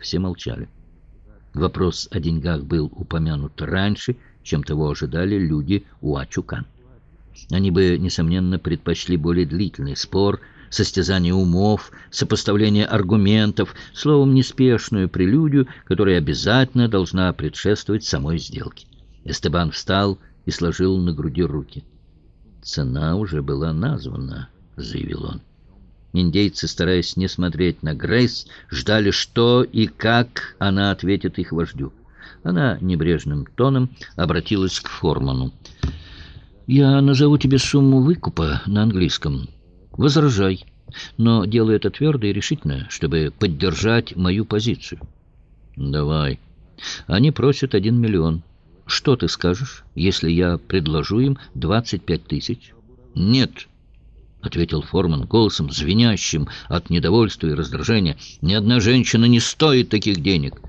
Все молчали. Вопрос о деньгах был упомянут раньше, чем того ожидали люди Уачукан. Они бы, несомненно, предпочли более длительный спор, состязание умов, сопоставление аргументов, словом, неспешную прелюдию, которая обязательно должна предшествовать самой сделке. Эстебан встал и сложил на груди руки. «Цена уже была названа», — заявил он. Индейцы, стараясь не смотреть на Грейс, ждали, что и как она ответит их вождю. Она небрежным тоном обратилась к Форману. «Я назову тебе сумму выкупа на английском. Возражай, но делай это твердо и решительно, чтобы поддержать мою позицию». «Давай. Они просят один миллион. Что ты скажешь, если я предложу им двадцать пять тысяч?» «Нет», — ответил Форман голосом, звенящим от недовольства и раздражения. «Ни одна женщина не стоит таких денег.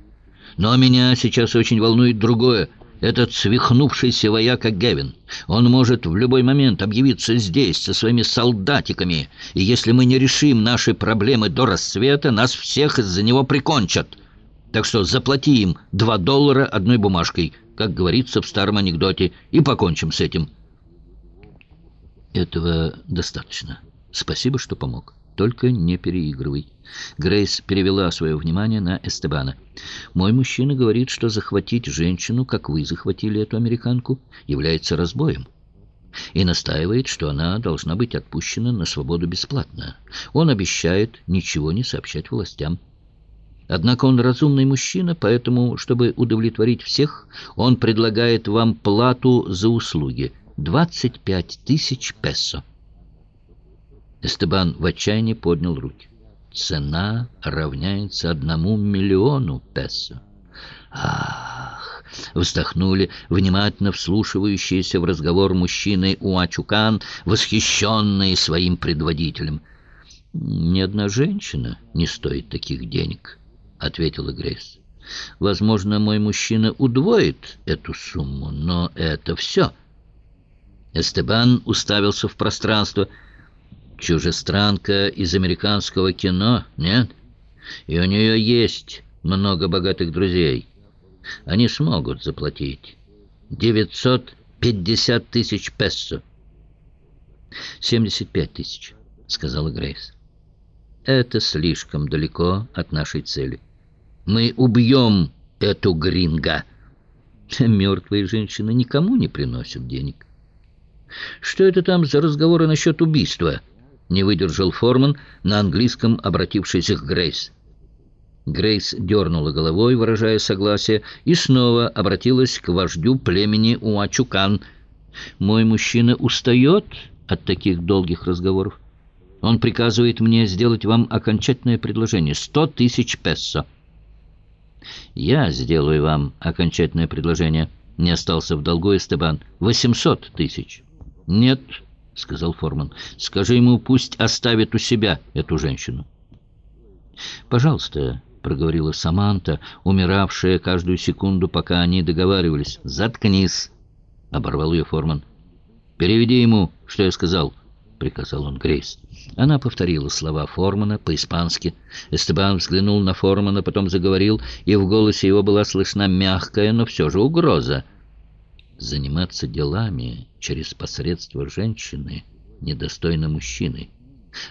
Но меня сейчас очень волнует другое — этот свихнувшийся вояка Гевин. Он может в любой момент объявиться здесь со своими солдатиками, и если мы не решим наши проблемы до рассвета, нас всех из-за него прикончат. Так что заплати им два доллара одной бумажкой, как говорится в старом анекдоте, и покончим с этим. Этого достаточно. Спасибо, что помог. Только не переигрывай. Грейс перевела свое внимание на Эстебана. «Мой мужчина говорит, что захватить женщину, как вы захватили эту американку, является разбоем» и настаивает, что она должна быть отпущена на свободу бесплатно. Он обещает ничего не сообщать властям. Однако он разумный мужчина, поэтому, чтобы удовлетворить всех, он предлагает вам плату за услуги — 25 тысяч песо. Эстебан в отчаянии поднял руки. Цена равняется одному миллиону песо. Ах! Вздохнули внимательно вслушивающиеся в разговор мужчины Уачукан, восхищенные своим предводителем. «Ни одна женщина не стоит таких денег», — ответила Грейс. «Возможно, мой мужчина удвоит эту сумму, но это все». Эстебан уставился в пространство — чужестранка из американского кино, нет? И у нее есть много богатых друзей. Они смогут заплатить 950 тысяч песо. 75 тысяч, сказала Грейс. Это слишком далеко от нашей цели. Мы убьем эту гринга. Мертвые женщины никому не приносят денег. Что это там за разговоры насчет убийства? не выдержал Форман, на английском обратившийся к Грейс. Грейс дернула головой, выражая согласие, и снова обратилась к вождю племени Уачукан. «Мой мужчина устает от таких долгих разговоров. Он приказывает мне сделать вам окончательное предложение — сто тысяч песо». «Я сделаю вам окончательное предложение», — не остался в долгу Эстебан. «Восемьсот тысяч». «Нет», — сказал Форман. — Скажи ему, пусть оставит у себя эту женщину. — Пожалуйста, — проговорила Саманта, умиравшая каждую секунду, пока они договаривались. — Заткнись, — оборвал ее Форман. — Переведи ему, что я сказал, — приказал он Грейс. Она повторила слова Формана по-испански. Эстебан взглянул на Формана, потом заговорил, и в голосе его была слышна мягкая, но все же угроза — Заниматься делами через посредство женщины недостойно мужчины.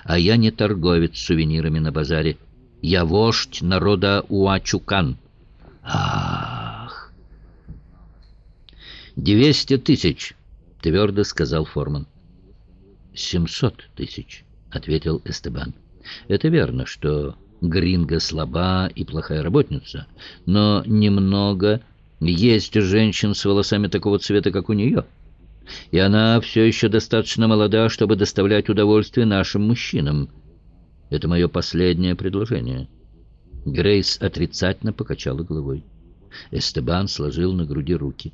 А я не торговец сувенирами на базаре. Я вождь народа Уачукан. Ах! «Двести тысяч!» — твердо сказал Форман. «Семьсот тысяч», — ответил Эстебан. «Это верно, что Гринго слаба и плохая работница, но немного есть женщин с волосами такого цвета, как у нее. И она все еще достаточно молода, чтобы доставлять удовольствие нашим мужчинам. Это мое последнее предложение. Грейс отрицательно покачала головой. Эстебан сложил на груди руки.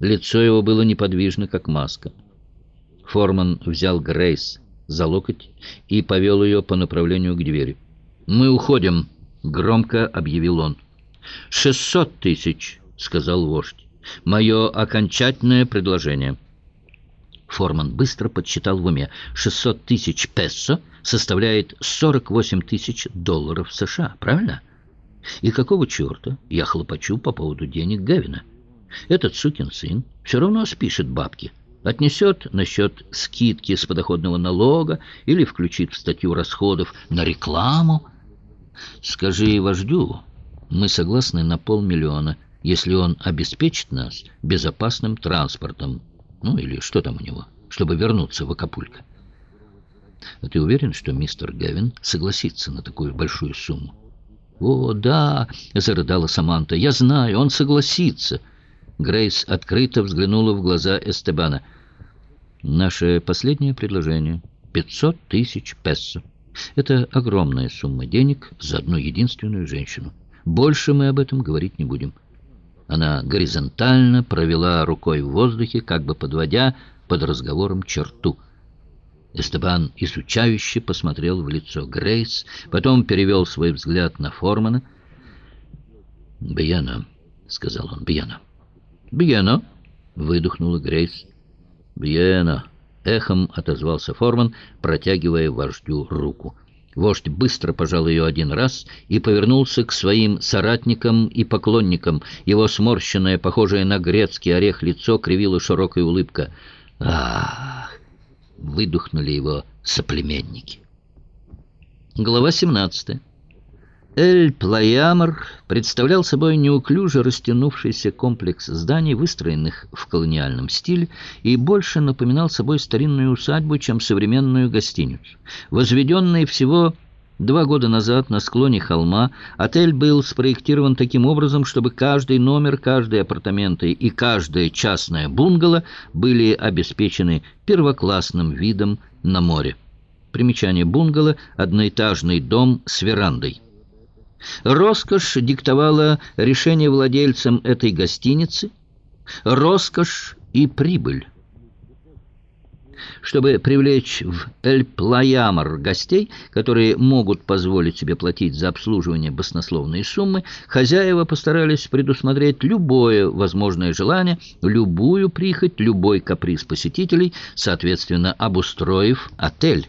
Лицо его было неподвижно, как маска. Форман взял Грейс за локоть и повел ее по направлению к двери. «Мы уходим», — громко объявил он. «Шестьсот тысяч». — сказал вождь. «Мое окончательное предложение». Форман быстро подсчитал в уме. 600 тысяч песо составляет 48 тысяч долларов США, правильно? И какого черта я хлопочу по поводу денег Гевина? Этот сукин сын все равно спишет бабки, отнесет на счет скидки с подоходного налога или включит в статью расходов на рекламу. Скажи вождю, мы согласны на полмиллиона, если он обеспечит нас безопасным транспортом, ну или что там у него, чтобы вернуться в Акапулько. А ты уверен, что мистер Гевин согласится на такую большую сумму? «О, да!» — зарыдала Саманта. «Я знаю, он согласится!» Грейс открыто взглянула в глаза Эстебана. «Наше последнее предложение — пятьсот тысяч песо. Это огромная сумма денег за одну единственную женщину. Больше мы об этом говорить не будем». Она горизонтально провела рукой в воздухе, как бы подводя под разговором черту — Эстебан изучающе посмотрел в лицо Грейс, потом перевел свой взгляд на Формана. «Бьяна», — сказал он, — «Бьяна». «Бьяна», — выдохнула Грейс. «Бьяна», — эхом отозвался Форман, протягивая вождю руку. Вождь быстро пожал ее один раз и повернулся к своим соратникам и поклонникам. Его сморщенное, похожее на грецкий орех лицо кривила широкая улыбка. «Ах!» выдохнули его соплеменники. Глава 17. Эль-Плаямр представлял собой неуклюже растянувшийся комплекс зданий, выстроенных в колониальном стиле, и больше напоминал собой старинную усадьбу, чем современную гостиницу. Возведенный всего Два года назад на склоне холма отель был спроектирован таким образом, чтобы каждый номер, каждые апартаменты и каждая частная бунгало были обеспечены первоклассным видом на море. Примечание бунгало – одноэтажный дом с верандой. Роскошь диктовала решение владельцам этой гостиницы, роскошь и прибыль. Чтобы привлечь в Эль-Плаямар гостей, которые могут позволить себе платить за обслуживание баснословные суммы, хозяева постарались предусмотреть любое возможное желание, любую прихоть, любой каприз посетителей, соответственно, обустроив отель.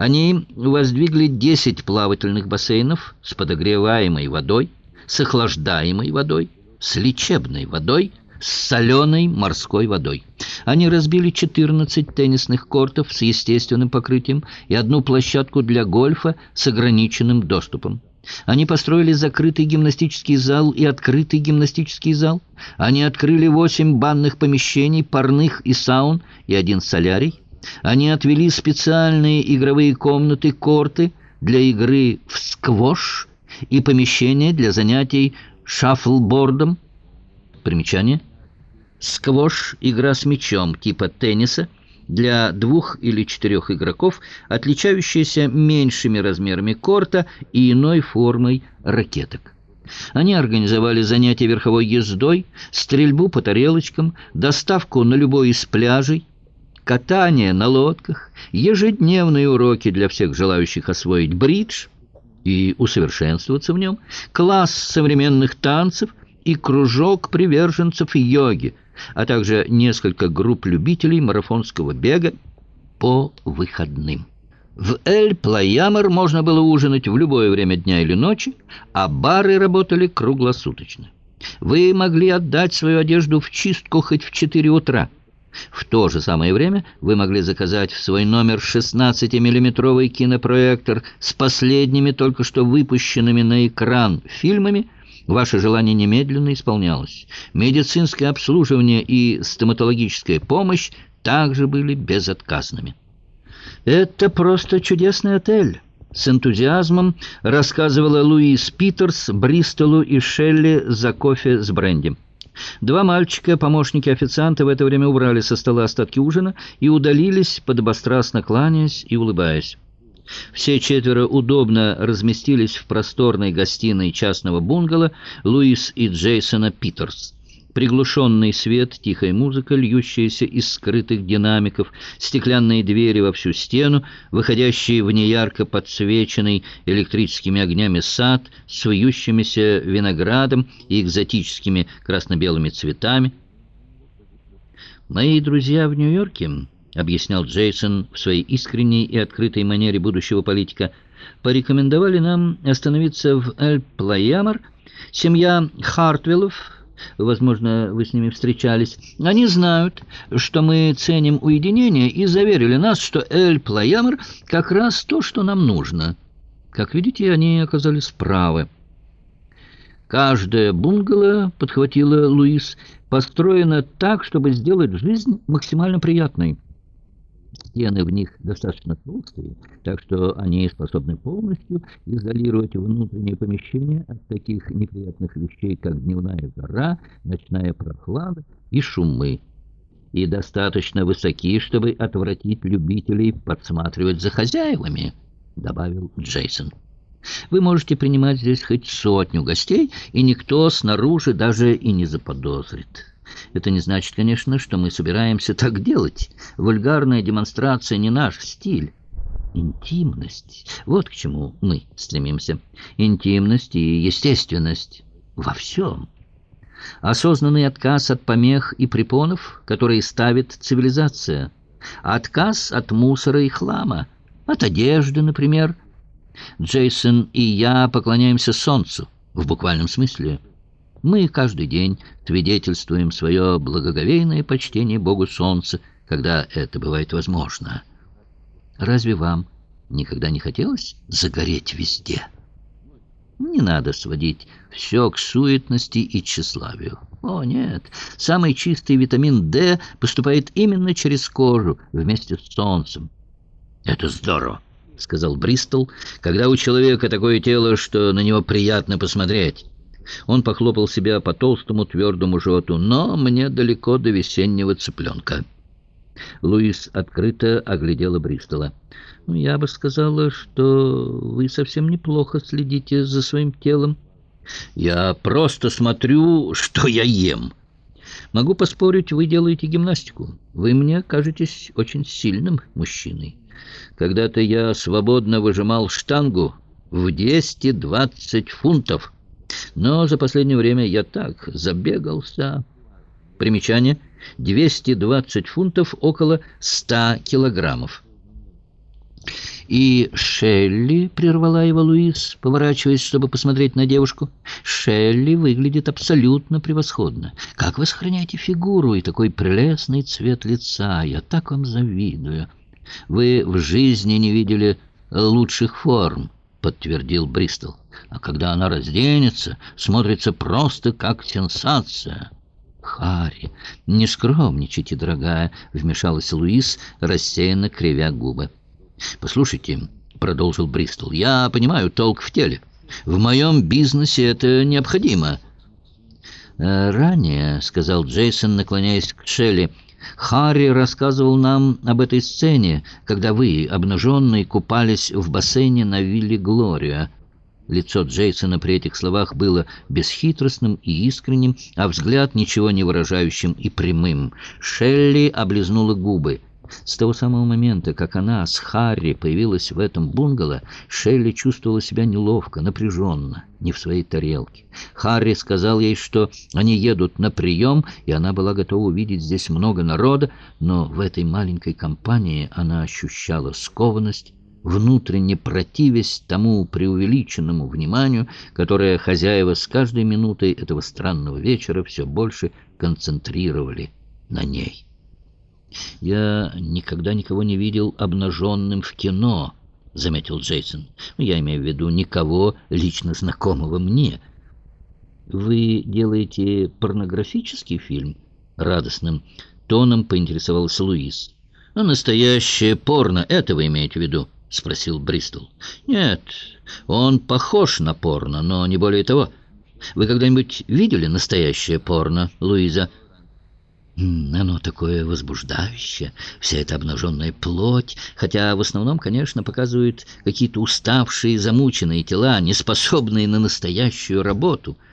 Они воздвигли 10 плавательных бассейнов с подогреваемой водой, с охлаждаемой водой, с лечебной водой, с соленой морской водой. Они разбили 14 теннисных кортов с естественным покрытием и одну площадку для гольфа с ограниченным доступом. Они построили закрытый гимнастический зал и открытый гимнастический зал. Они открыли восемь банных помещений, парных и саун, и один солярий. Они отвели специальные игровые комнаты, корты для игры в сквош и помещения для занятий шаффлбордом. Примечание – Сквош – игра с мячом типа тенниса для двух или четырех игроков, отличающаяся меньшими размерами корта и иной формой ракеток. Они организовали занятия верховой ездой, стрельбу по тарелочкам, доставку на любой из пляжей, катание на лодках, ежедневные уроки для всех желающих освоить бридж и усовершенствоваться в нем, класс современных танцев и кружок приверженцев йоги – а также несколько групп любителей марафонского бега по выходным. В Эль-Плаямар можно было ужинать в любое время дня или ночи, а бары работали круглосуточно. Вы могли отдать свою одежду в чистку хоть в 4 утра. В то же самое время вы могли заказать в свой номер 16-миллиметровый кинопроектор с последними только что выпущенными на экран фильмами – Ваше желание немедленно исполнялось. Медицинское обслуживание и стоматологическая помощь также были безотказными. «Это просто чудесный отель», — с энтузиазмом рассказывала Луис Питерс Бристолу и Шелли за кофе с бренди. Два мальчика, помощники официанта, в это время убрали со стола остатки ужина и удалились, подобострастно кланяясь и улыбаясь. Все четверо удобно разместились в просторной гостиной частного бунгало Луис и Джейсона Питерс. Приглушенный свет, тихая музыка, льющаяся из скрытых динамиков, стеклянные двери во всю стену, выходящие в неярко подсвеченный электрическими огнями сад с вьющимися виноградом и экзотическими красно-белыми цветами. «Мои друзья в Нью-Йорке...» — объяснял Джейсон в своей искренней и открытой манере будущего политика, порекомендовали нам остановиться в Эль-Плайямар. Семья Хартвиллов, возможно, вы с ними встречались, они знают, что мы ценим уединение и заверили нас, что Эль-Плайямар как раз то, что нам нужно. Как видите, они оказались правы. Каждая бунгало, подхватила Луис, построена так, чтобы сделать жизнь максимально приятной. Стены в них достаточно толстые, так что они способны полностью изолировать внутреннее помещение от таких неприятных вещей, как дневная жара, ночная прохлада и шумы. И достаточно высоки, чтобы отвратить любителей подсматривать за хозяевами, добавил Джейсон. Вы можете принимать здесь хоть сотню гостей, и никто снаружи даже и не заподозрит. Это не значит, конечно, что мы собираемся так делать. Вульгарная демонстрация не наш стиль. Интимность. Вот к чему мы стремимся. Интимность и естественность во всем. Осознанный отказ от помех и препонов, которые ставит цивилизация. Отказ от мусора и хлама. От одежды, например, Джейсон и я поклоняемся солнцу, в буквальном смысле. Мы каждый день свидетельствуем свое благоговейное почтение Богу Солнца, когда это бывает возможно. Разве вам никогда не хотелось загореть везде? Не надо сводить все к суетности и тщеславию. О, нет, самый чистый витамин D поступает именно через кожу вместе с солнцем. Это здорово. — сказал Бристол, — когда у человека такое тело, что на него приятно посмотреть. Он похлопал себя по толстому твердому животу, но мне далеко до весеннего цыпленка. Луис открыто оглядела Бристола. «Ну, «Я бы сказала, что вы совсем неплохо следите за своим телом». «Я просто смотрю, что я ем». «Могу поспорить, вы делаете гимнастику. Вы мне кажетесь очень сильным мужчиной». Когда-то я свободно выжимал штангу в 220 фунтов, но за последнее время я так забегался. Примечание. 220 фунтов около 100 килограммов. «И Шелли», — прервала его Луис, поворачиваясь, чтобы посмотреть на девушку, — «Шелли выглядит абсолютно превосходно. Как вы сохраняете фигуру и такой прелестный цвет лица? Я так вам завидую». Вы в жизни не видели лучших форм, подтвердил Бристол. А когда она разденется, смотрится просто как сенсация. Харри, не скромничайте, дорогая, вмешалась Луис, рассеянно кривя губы. Послушайте, продолжил Бристол, я понимаю толк в теле. В моем бизнесе это необходимо. «Э, «Ранее», — сказал Джейсон, наклоняясь к Шелли, — Харри рассказывал нам об этой сцене, когда вы, обнаженные, купались в бассейне на вилле Глория. Лицо Джейсона при этих словах было бесхитростным и искренним, а взгляд ничего не выражающим и прямым. Шелли облизнула губы. С того самого момента, как она с Харри появилась в этом бунгало, Шелли чувствовала себя неловко, напряженно, не в своей тарелке. Харри сказал ей, что они едут на прием, и она была готова увидеть здесь много народа, но в этой маленькой компании она ощущала скованность, внутренне противясь тому преувеличенному вниманию, которое хозяева с каждой минутой этого странного вечера все больше концентрировали на ней. «Я никогда никого не видел обнаженным в кино», — заметил Джейсон. «Я имею в виду никого лично знакомого мне». «Вы делаете порнографический фильм?» — радостным тоном поинтересовался Луис. «А настоящее порно, это вы имеете в виду?» — спросил Бристол. «Нет, он похож на порно, но не более того. Вы когда-нибудь видели настоящее порно, Луиза?» Оно такое возбуждающее, вся эта обнаженная плоть, хотя в основном, конечно, показывают какие-то уставшие, замученные тела, неспособные на настоящую работу —